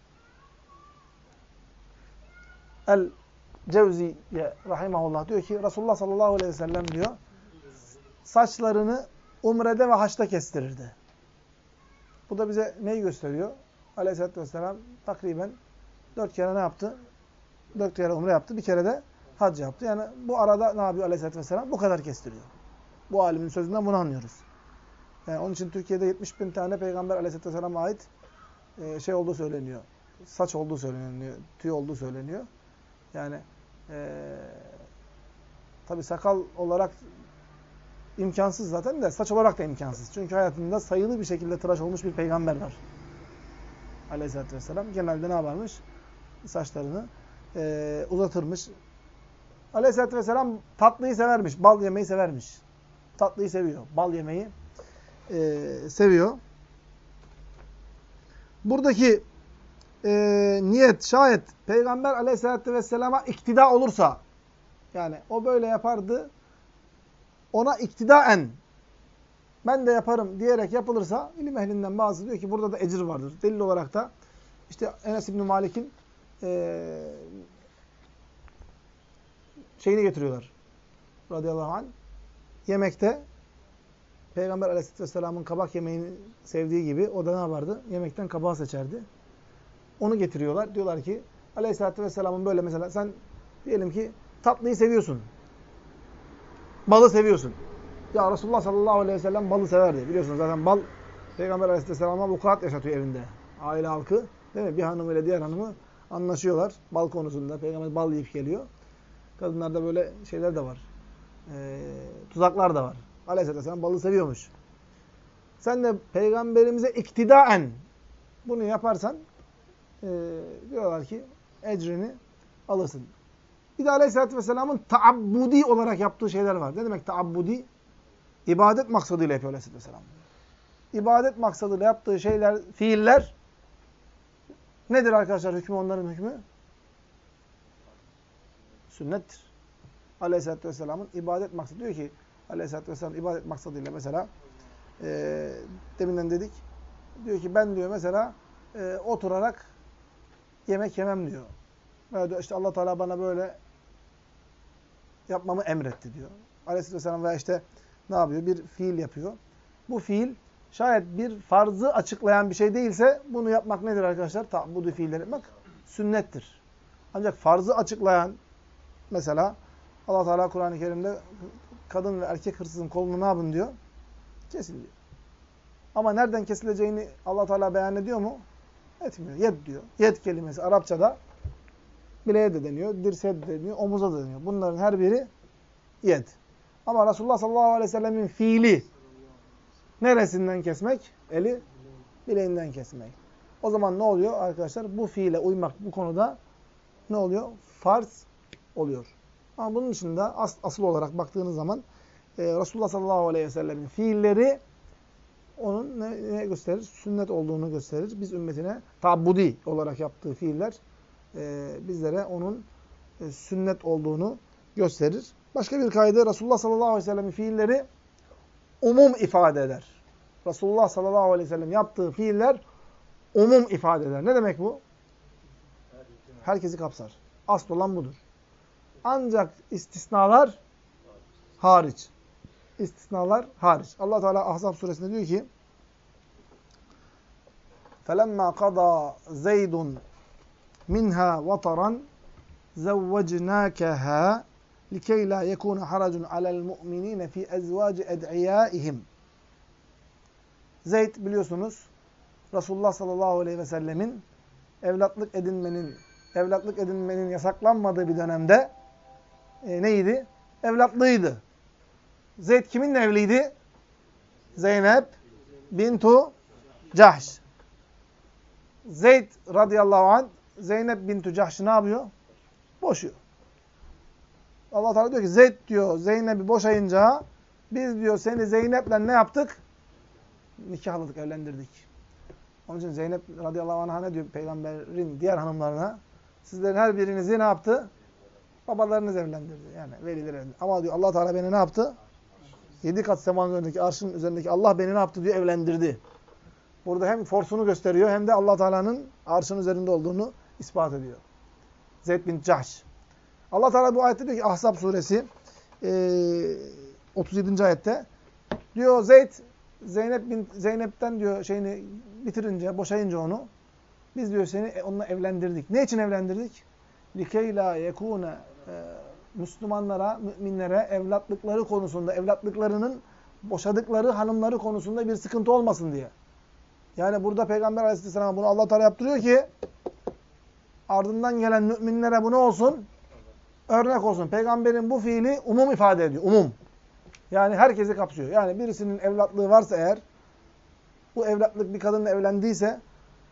El Cevziye rahimahullah diyor ki Resulullah sallallahu aleyhi ve sellem diyor saçlarını umrede ve haçta kestirirdi. Bu da bize neyi gösteriyor? Aleyhisselatü vesselam takriben dört kere ne yaptı? Dört kere umre yaptı. Bir kere de hac yaptı. Yani bu arada ne yapıyor Aleyhisselatü vesselam? Bu kadar kestiriyor. Bu alimin sözünden bunu anlıyoruz. Yani onun için Türkiye'de 70 bin tane Peygamber Aleyhisselatü vesselama ait e, şey olduğu söyleniyor. Saç olduğu söyleniyor. Tüy olduğu söyleniyor. Yani e, tabi sakal olarak imkansız zaten de saç olarak da imkansız. Çünkü hayatında sayılı bir şekilde tıraş olmuş bir peygamber var. Aleyhisselatü vesselam. Genelde ne yaparmış? Saçlarını e, uzatırmış. Aleyhisselatü vesselam tatlıyı severmiş. Bal yemeyi severmiş. Tatlıyı seviyor. Bal yemeyi e, seviyor. Buradaki e, niyet şayet Peygamber aleyhissalatü vesselama iktida olursa yani o böyle yapardı ona iktidaen ben de yaparım diyerek yapılırsa ilim ehlinden bazı diyor ki burada da ecir vardır. Delil olarak da işte Enes İbni Malik'in e, şeyini getiriyorlar. Radıyallahu anh. Yemekte Peygamber aleyhisselatü vesselamın kabak yemeğini sevdiği gibi o da ne yapardı? Yemekten kabağı seçerdi. Onu getiriyorlar. Diyorlar ki Aleyhisselatü Vesselam'ın böyle mesela sen diyelim ki tatlıyı seviyorsun. balı seviyorsun. Ya Resulullah sallallahu aleyhi ve sellem balı severdi. Biliyorsunuz zaten bal Peygamber aleyhisselam'a vukuat yaşatıyor evinde. Aile halkı değil mi? Bir hanımıyla diğer hanımı anlaşıyorlar bal konusunda. Peygamber bal yiyip geliyor. Kadınlarda böyle şeyler de var. Ee, tuzaklar da var. Aleyhisselam balı seviyormuş. Sen de peygamberimize iktidaen bunu yaparsan e, diyorlar ki ecrini alırsın. Bir de Aleyhisselatü Vesselam'ın taabbudi olarak yaptığı şeyler var. Ne demek taabbudi? İbadet maksadıyla yapıyor Aleyhisselatü Vesselam. İbadet maksadıyla yaptığı şeyler, fiiller nedir arkadaşlar hükmü onların hükmü? Sünnettir. Aleyhisselatü Vesselam'ın ibadet maksadı diyor ki Aleyhisselatü Vesselam ibadet maksadıyla mesela e, deminden dedik diyor ki ben diyor mesela e, oturarak yemek yemem diyor. Veya diyor işte Allah Teala bana böyle yapmamı emretti diyor. Aleyhisselam veya işte ne yapıyor? Bir fiil yapıyor. Bu fiil şayet bir farzı açıklayan bir şey değilse bunu yapmak nedir arkadaşlar? Ta'budu fiilleri yapmak sünnettir. Ancak farzı açıklayan mesela Allah Teala Kur'an-ı Kerim'de kadın ve erkek hırsızın kolunu ne yapın diyor? Kesin diyor. Ama nereden kesileceğini Allah Teala beyan ediyor mu? Etmiyor. Yed diyor. Yed kelimesi Arapçada bileğe de deniyor, dirseğe de deniyor, omuza da deniyor. Bunların her biri yed. Ama Resulullah sallallahu aleyhi ve sellemin fiili neresinden kesmek? Eli bileğinden kesmek. O zaman ne oluyor arkadaşlar? Bu fiile uymak bu konuda ne oluyor? Farz oluyor. Ama bunun dışında as asıl olarak baktığınız zaman e, Resulullah sallallahu aleyhi ve sellemin fiilleri onun ne, ne gösterir? Sünnet olduğunu gösterir. Biz ümmetine tabudi olarak yaptığı fiiller e, bizlere onun e, sünnet olduğunu gösterir. Başka bir kaydı Resulullah sallallahu aleyhi ve sellemin fiilleri umum ifade eder. Resulullah sallallahu aleyhi ve sellem yaptığı fiiller umum ifade eder. Ne demek bu? Herkesi kapsar. Asıl olan budur. Ancak istisnalar hariç. İstisnalar hariç. Allah Teala Ahzab suresinde diyor ki: "Felemma qada Zeydun minha wataran zawwajnakaha likey la yekuna haracun alel mu'minine fi ezvaci ed'iyaihim." Zeyd biliyorsunuz Resulullah sallallahu aleyhi ve sellemin evlatlık edinmenin evlatlık edinmenin yasaklanmadığı bir dönemde e, neydi? Evlatlıydı. Zeyd kiminle evliydi? Zeynep bintu Cahş. Zeyd radıyallahu anh Zeynep bintu Cahş'ı ne yapıyor? Boşuyor. Allah Teala diyor ki Zeyd diyor Zeynep'i boşayınca biz diyor seni Zeynep'le ne yaptık? Nikahladık, evlendirdik. Onun için Zeynep radıyallahu anh'a ne diyor peygamberin diğer hanımlarına? Sizlerin her birinizi ne yaptı? Babalarınız evlendirdi. Yani veliler evlendirdi. Ama diyor Allah Teala beni ne yaptı? Yedi kat semanın üzerindeki, arşın üzerindeki Allah beni ne yaptı diyor? Evlendirdi. Burada hem forsunu gösteriyor hem de Allah Teala'nın arşın üzerinde olduğunu ispat ediyor. Zeyd bin Cahş. Allah Teala bu ayette diyor ki Ahzab suresi e, 37. ayette diyor Zeyd Zeynep bin Zeynep'ten diyor şeyini bitirince, boşayınca onu biz diyor seni onunla evlendirdik. Ne için evlendirdik? Likey la yekune Müslümanlara, müminlere evlatlıkları konusunda, evlatlıklarının boşadıkları hanımları konusunda bir sıkıntı olmasın diye. Yani burada Peygamber Aleyhisselam bunu Allah Teala yaptırıyor ki ardından gelen müminlere bu ne olsun? Örnek olsun. Peygamberin bu fiili umum ifade ediyor. Umum. Yani herkesi kapsıyor. Yani birisinin evlatlığı varsa eğer, bu evlatlık bir kadınla evlendiyse,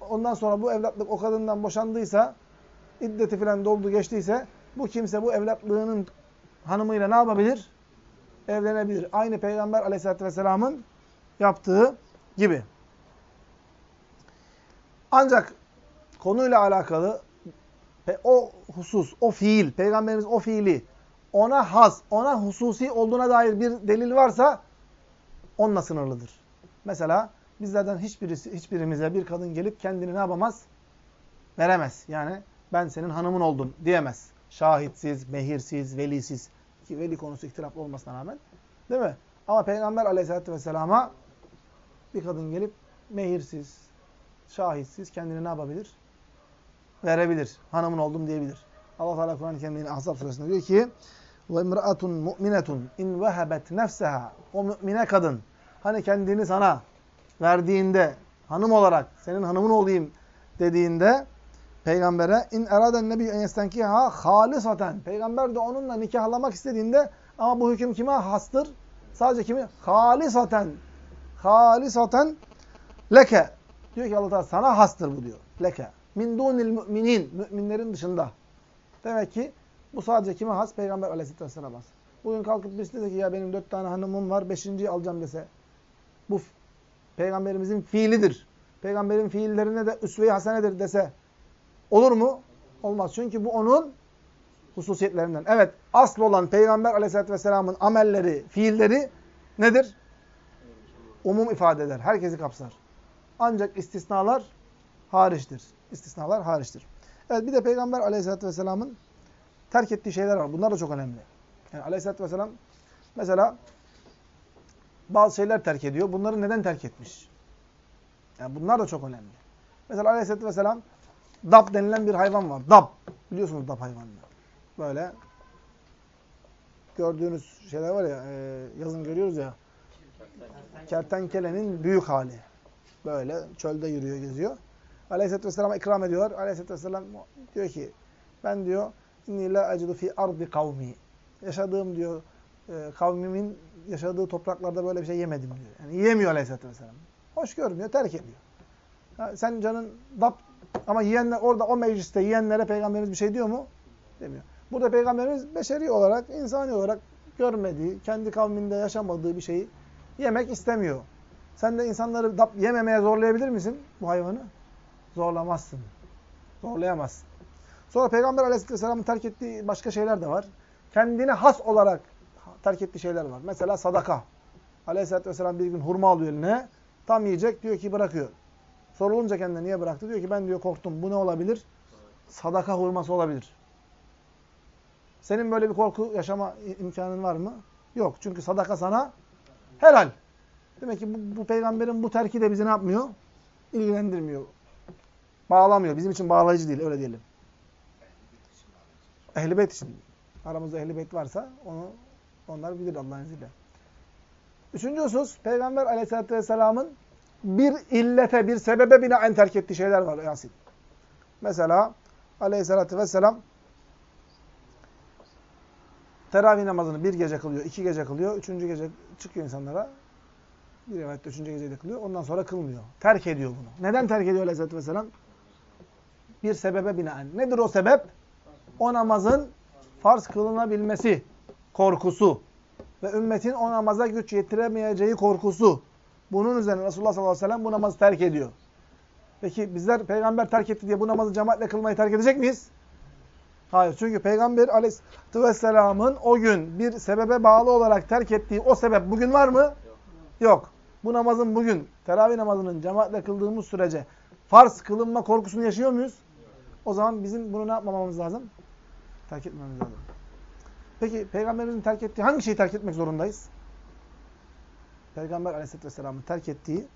ondan sonra bu evlatlık o kadından boşandıysa, iddeti falan doldu geçtiyse, bu kimse bu evlatlığının hanımıyla ne yapabilir? Evlenebilir. Aynı Peygamber aleyhissalatü vesselamın yaptığı gibi. Ancak konuyla alakalı o husus, o fiil, Peygamberimiz o fiili ona has, ona hususi olduğuna dair bir delil varsa onunla sınırlıdır. Mesela bizlerden hiçbirisi, hiçbirimize bir kadın gelip kendini ne yapamaz? Veremez. Yani ben senin hanımın oldum diyemez. Şahitsiz, mehirsiz, velisiz. Ki veli konusu ihtilaflı olmasına rağmen. Değil mi? Ama Peygamber aleyhissalatü vesselama bir kadın gelip mehirsiz, şahitsiz kendini ne yapabilir? Verebilir. Hanımın oldum diyebilir. Allah Teala Kur'an-ı Kerim'in Ahzab suresinde diyor ki ve imra'atun mu'minetun in vehebet nefseha o mümine kadın hani kendini sana verdiğinde hanım olarak senin hanımın olayım dediğinde peygambere in eraden nebi en yestenkiha halisaten peygamber de onunla nikahlamak istediğinde ama bu hüküm kime hastır? Sadece kimi? Halisaten halisaten leke diyor ki Allah Teala sana hastır bu diyor. Leke. Min dunil müminin. Müminlerin dışında. Demek ki bu sadece kime has? Peygamber aleyhisselatü vesselam'a has. Bugün kalkıp birisi dese ki ya benim dört tane hanımım var, beşinciyi alacağım dese. Bu peygamberimizin fiilidir. Peygamberin fiillerine de üsve-i hasenedir dese. Olur mu? Olmaz. Çünkü bu onun hususiyetlerinden. Evet, asıl olan Peygamber aleyhisselatü vesselamın amelleri, fiilleri nedir? Umum ifade eder. Herkesi kapsar. Ancak istisnalar hariçtir. İstisnalar hariçtir. Evet bir de Peygamber aleyhissalatü vesselamın terk ettiği şeyler var. Bunlar da çok önemli. Yani aleyhissalatü vesselam mesela bazı şeyler terk ediyor. Bunları neden terk etmiş? Yani bunlar da çok önemli. Mesela aleyhissalatü vesselam dap denilen bir hayvan var. Dap. Biliyorsunuz dap hayvanını. Böyle gördüğünüz şeyler var ya, e, yazın görüyoruz ya, kertenkelenin büyük hali. Böyle çölde yürüyor, geziyor. Aleyhisselatü Vesselam'a ikram ediyorlar. Aleyhisselatü Vesselam diyor ki, ben diyor, inni la ecidu fi ardi kavmi. Yaşadığım diyor, e, kavmimin yaşadığı topraklarda böyle bir şey yemedim diyor. Yani yiyemiyor Aleyhisselatü Vesselam. Hoş görmüyor, terk ediyor. Ha, sen canın dap ama yiyenler orada o mecliste yiyenlere peygamberimiz bir şey diyor mu? Demiyor. Burada peygamberimiz beşeri olarak, insani olarak görmediği, kendi kavminde yaşamadığı bir şeyi yemek istemiyor. Sen de insanları yememeye zorlayabilir misin bu hayvanı? Zorlamazsın. Zorlayamazsın. Sonra Peygamber Aleyhisselam'ın terk ettiği başka şeyler de var. Kendine has olarak terk ettiği şeyler var. Mesela sadaka. Aleyhisselatü Vesselam bir gün hurma alıyor eline. Tam yiyecek diyor ki bırakıyor. Sorulunca kendine niye bıraktı? Diyor ki ben diyor korktum. Bu ne olabilir? Sadaka hurması olabilir. Senin böyle bir korku yaşama imkanın var mı? Yok. Çünkü sadaka sana helal. Demek ki bu, bu peygamberin bu terki de bizi ne yapmıyor? İlgilendirmiyor. Bağlamıyor. Bizim için bağlayıcı değil. Öyle diyelim. Ehl-i Beyt için. Aramızda Ehl-i Beyt varsa onu onlar bilir Allah'ın izniyle. Üçüncü husus, Peygamber aleyhissalatü vesselamın bir illete, bir sebebe binaen terk ettiği şeyler var Yasin. Mesela aleyhissalatü vesselam teravih namazını bir gece kılıyor, iki gece kılıyor, üçüncü gece çıkıyor insanlara. Bir rivayette üçüncü geceyi kılıyor. Ondan sonra kılmıyor. Terk ediyor bunu. Neden terk ediyor Aleyhisselatü Vesselam? Bir sebebe binaen. Nedir o sebep? O namazın farz kılınabilmesi korkusu ve ümmetin o namaza güç yetiremeyeceği korkusu. Bunun üzerine Resulullah sallallahu aleyhi ve sellem bu namazı terk ediyor. Peki bizler peygamber terk etti diye bu namazı cemaatle kılmayı terk edecek miyiz? Hayır. Çünkü peygamber aleyhisselatü vesselamın o gün bir sebebe bağlı olarak terk ettiği o sebep bugün var mı? Yok. Yok. Bu namazın bugün teravih namazının cemaatle kıldığımız sürece farz kılınma korkusunu yaşıyor muyuz? O zaman bizim bunu ne yapmamamız lazım? Terk etmemiz lazım. Peki Peygamberimizin terk ettiği hangi şeyi terk etmek zorundayız? Peygamber aleyhisselatü vesselamın terk ettiği,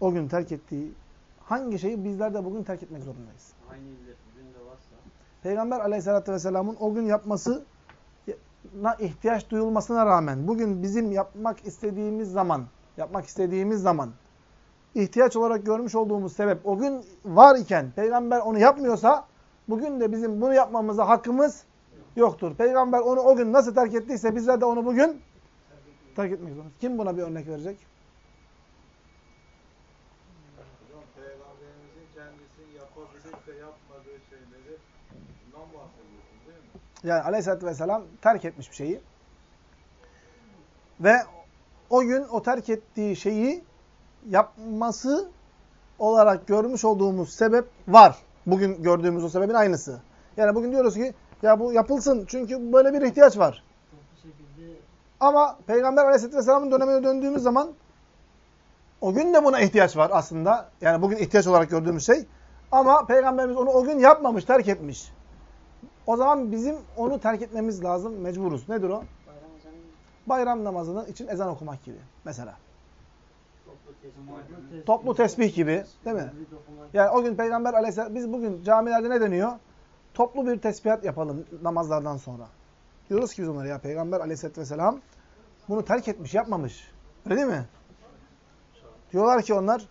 o gün terk ettiği hangi şeyi bizler de bugün terk etmek zorundayız? Aynı illet bugün de varsa. Peygamber aleyhissalatü vesselamın o gün yapması ihtiyaç duyulmasına rağmen bugün bizim yapmak istediğimiz zaman yapmak istediğimiz zaman ihtiyaç olarak görmüş olduğumuz sebep o gün var iken peygamber onu yapmıyorsa bugün de bizim bunu yapmamıza hakkımız yoktur. Peygamber onu o gün nasıl terk ettiyse bizler de onu bugün terk etmek zorundayız. Kim buna bir örnek verecek? Peygamberimizin kendisinin yapabilip de yapmadığı şeyleri bundan bahsediyorsun değil mi? Yani aleyhissalatü vesselam terk etmiş bir şeyi. Ve o gün o terk ettiği şeyi yapması olarak görmüş olduğumuz sebep var. Bugün gördüğümüz o sebebin aynısı. Yani bugün diyoruz ki ya bu yapılsın çünkü böyle bir ihtiyaç var. Ama Peygamber Aleyhisselatü Vesselam'ın dönemine döndüğümüz zaman o gün de buna ihtiyaç var aslında. Yani bugün ihtiyaç olarak gördüğümüz şey. Ama Peygamberimiz onu o gün yapmamış, terk etmiş. O zaman bizim onu terk etmemiz lazım, mecburuz. Nedir o? Bayram namazının için ezan okumak gibi mesela. Toplu tesbih gibi, değil mi? Yani o gün Peygamber Aleyhisselam, biz bugün camilerde ne deniyor? Toplu bir tesbihat yapalım namazlardan sonra. Diyoruz ki biz onlara ya Peygamber aleyhisselatü vesselam bunu terk etmiş, yapmamış. Öyle değil mi? Diyorlar ki onlar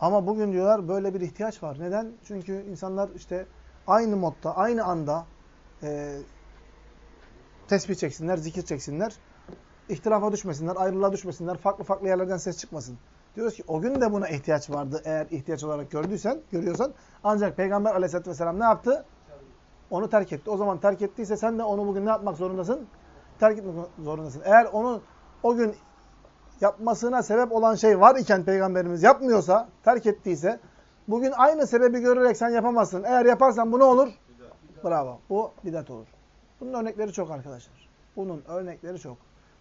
ama bugün diyorlar böyle bir ihtiyaç var. Neden? Çünkü insanlar işte aynı modda, aynı anda e, tesbih çeksinler, zikir çeksinler. İhtilafa düşmesinler, ayrılığa düşmesinler, farklı farklı yerlerden ses çıkmasın. Diyoruz ki o gün de buna ihtiyaç vardı eğer ihtiyaç olarak gördüysen, görüyorsan. Ancak Peygamber aleyhissalatü vesselam ne yaptı? Onu terk etti. O zaman terk ettiyse sen de onu bugün ne yapmak zorundasın? Terk etmek zorundasın. Eğer onu o gün yapmasına sebep olan şey var iken Peygamberimiz yapmıyorsa, terk ettiyse, bugün aynı sebebi görerek sen yapamazsın. Eğer yaparsan bu ne olur? Bravo. Bu bidat olur. Bunun örnekleri çok arkadaşlar. Bunun örnekleri çok.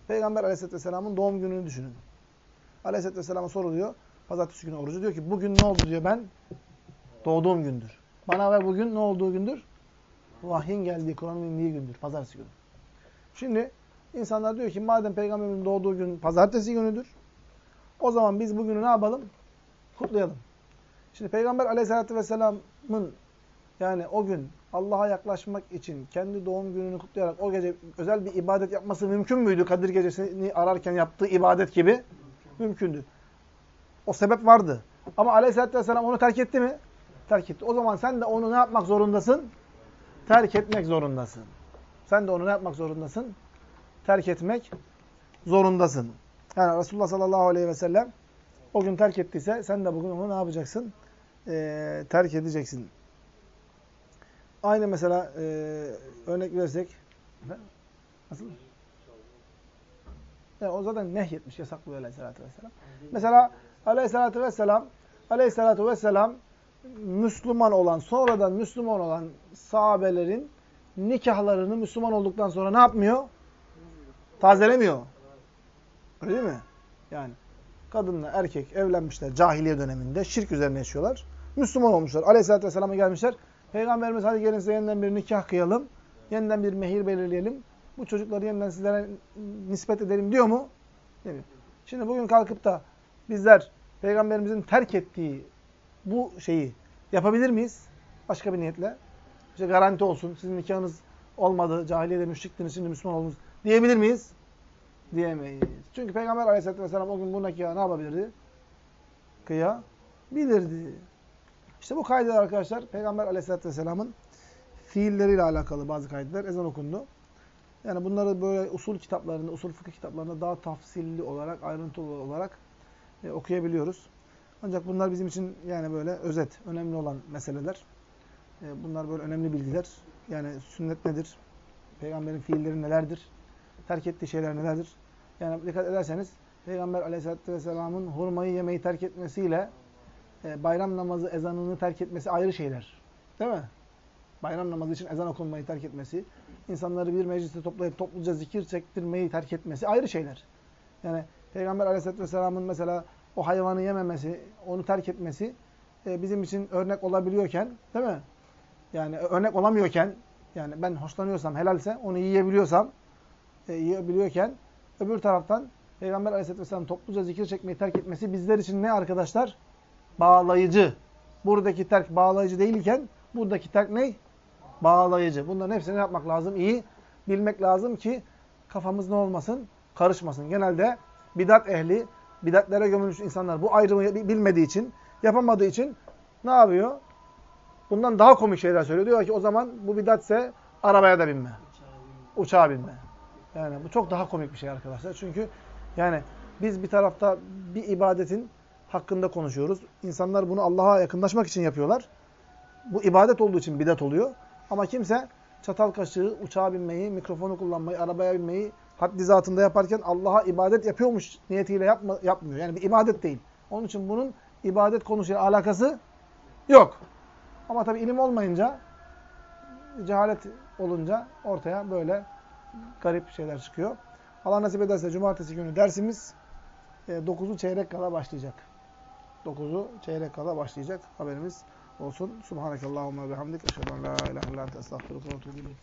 Peygamber aleyhisselatü vesselamın doğum gününü düşünün. Aleyhisselatü vesselama soruluyor. Pazartesi günü orucu. Diyor ki bugün ne oldu diyor ben? Doğduğum gündür. Bana ve bugün ne olduğu gündür? Vahyin geldiği, Kur'an'ın indiği gündür. Pazartesi günü. Şimdi insanlar diyor ki madem peygamberin doğduğu gün pazartesi günüdür. O zaman biz bugünü ne yapalım? Kutlayalım. Şimdi peygamber aleyhissalatü vesselamın yani o gün Allah'a yaklaşmak için kendi doğum gününü kutlayarak o gece özel bir ibadet yapması mümkün müydü? Kadir gecesini ararken yaptığı ibadet gibi mümkündü. O sebep vardı. Ama aleyhissalatü vesselam onu terk etti mi? Terk etti. O zaman sen de onu ne yapmak zorundasın? Terk etmek zorundasın. Sen de onu ne yapmak zorundasın? Terk etmek zorundasın. Yani Resulullah sallallahu aleyhi ve sellem o gün terk ettiyse sen de bugün onu ne yapacaksın? Ee, terk edeceksin. Aynı mesela e, örnek verirsek nasıl? Yani o zaten nehyetmiş, yasaklıyor aleyhissalatü vesselam. Mesela aleyhissalatü vesselam aleyhissalatü vesselam Müslüman olan, sonradan Müslüman olan sahabelerin nikahlarını Müslüman olduktan sonra ne yapmıyor? Tazelemiyor. Öyle değil mi? Yani kadınla erkek evlenmişler cahiliye döneminde. Şirk üzerine yaşıyorlar. Müslüman olmuşlar. Aleyhisselatü Vesselam'a gelmişler. Peygamberimiz hadi gelin size yeniden bir nikah kıyalım. Yeniden bir mehir belirleyelim. Bu çocukları yeniden sizlere nispet edelim diyor mu? Demiyor. Şimdi bugün kalkıp da bizler Peygamberimizin terk ettiği bu şeyi yapabilir miyiz? Başka bir niyetle. İşte garanti olsun. Sizin nikahınız olmadı. Cahiliyede müşriktiniz. Şimdi Müslüman oldunuz. Diyebilir miyiz? Diyemeyiz. Çünkü Peygamber aleyhisselatü vesselam o gün bu nikahı ne yapabilirdi? Kıyabilirdi. İşte bu kaydeler arkadaşlar Peygamber aleyhisselatü vesselamın fiilleriyle alakalı bazı kaydeler ezan okundu. Yani bunları böyle usul kitaplarında, usul fıkıh kitaplarında daha tafsilli olarak, ayrıntılı olarak e, okuyabiliyoruz. Ancak bunlar bizim için yani böyle özet, önemli olan meseleler. E, bunlar böyle önemli bilgiler. Yani sünnet nedir? Peygamberin fiilleri nelerdir? Terk ettiği şeyler nelerdir? Yani dikkat ederseniz Peygamber aleyhissalatü vesselamın hurmayı yemeyi terk etmesiyle e, bayram namazı ezanını terk etmesi ayrı şeyler. Değil mi? Bayram namazı için ezan okunmayı terk etmesi, insanları bir mecliste toplayıp topluca zikir çektirmeyi terk etmesi ayrı şeyler. Yani Peygamber aleyhissalatü vesselamın mesela o hayvanı yememesi, onu terk etmesi e, bizim için örnek olabiliyorken, değil mi? Yani örnek olamıyorken, yani ben hoşlanıyorsam, helalse, onu yiyebiliyorsam, e, yiyebiliyorken, öbür taraftan Peygamber aleyhissalatü vesselam topluca zikir çekmeyi terk etmesi bizler için ne arkadaşlar? Bağlayıcı. Buradaki terk bağlayıcı değilken, buradaki terk ne? Bağlayıcı. Bunların hepsini yapmak lazım? İyi bilmek lazım ki kafamız ne olmasın? Karışmasın. Genelde bidat ehli, bidatlere gömülmüş insanlar bu ayrımı bilmediği için, yapamadığı için ne yapıyor? Bundan daha komik şeyler söylüyor. Diyor ki o zaman bu bidatse arabaya da binme. Uçağa binme. Yani bu çok daha komik bir şey arkadaşlar. Çünkü yani biz bir tarafta bir ibadetin hakkında konuşuyoruz. İnsanlar bunu Allah'a yakınlaşmak için yapıyorlar. Bu ibadet olduğu için bidat oluyor. Ama kimse çatal kaşığı, uçağa binmeyi, mikrofonu kullanmayı, arabaya binmeyi haddi zatında yaparken Allah'a ibadet yapıyormuş niyetiyle yapma, yapmıyor. Yani bir ibadet değil. Onun için bunun ibadet konusuyla alakası yok. Ama tabi ilim olmayınca, cehalet olunca ortaya böyle garip şeyler çıkıyor. Allah nasip ederse cumartesi günü dersimiz 9'u çeyrek kala başlayacak. 9'u çeyrek kala başlayacak. Haberimiz olsun. Subhanakallahumma bihamdik. Eşhedü en la ilahe illa ente estağfiruke ve etûbü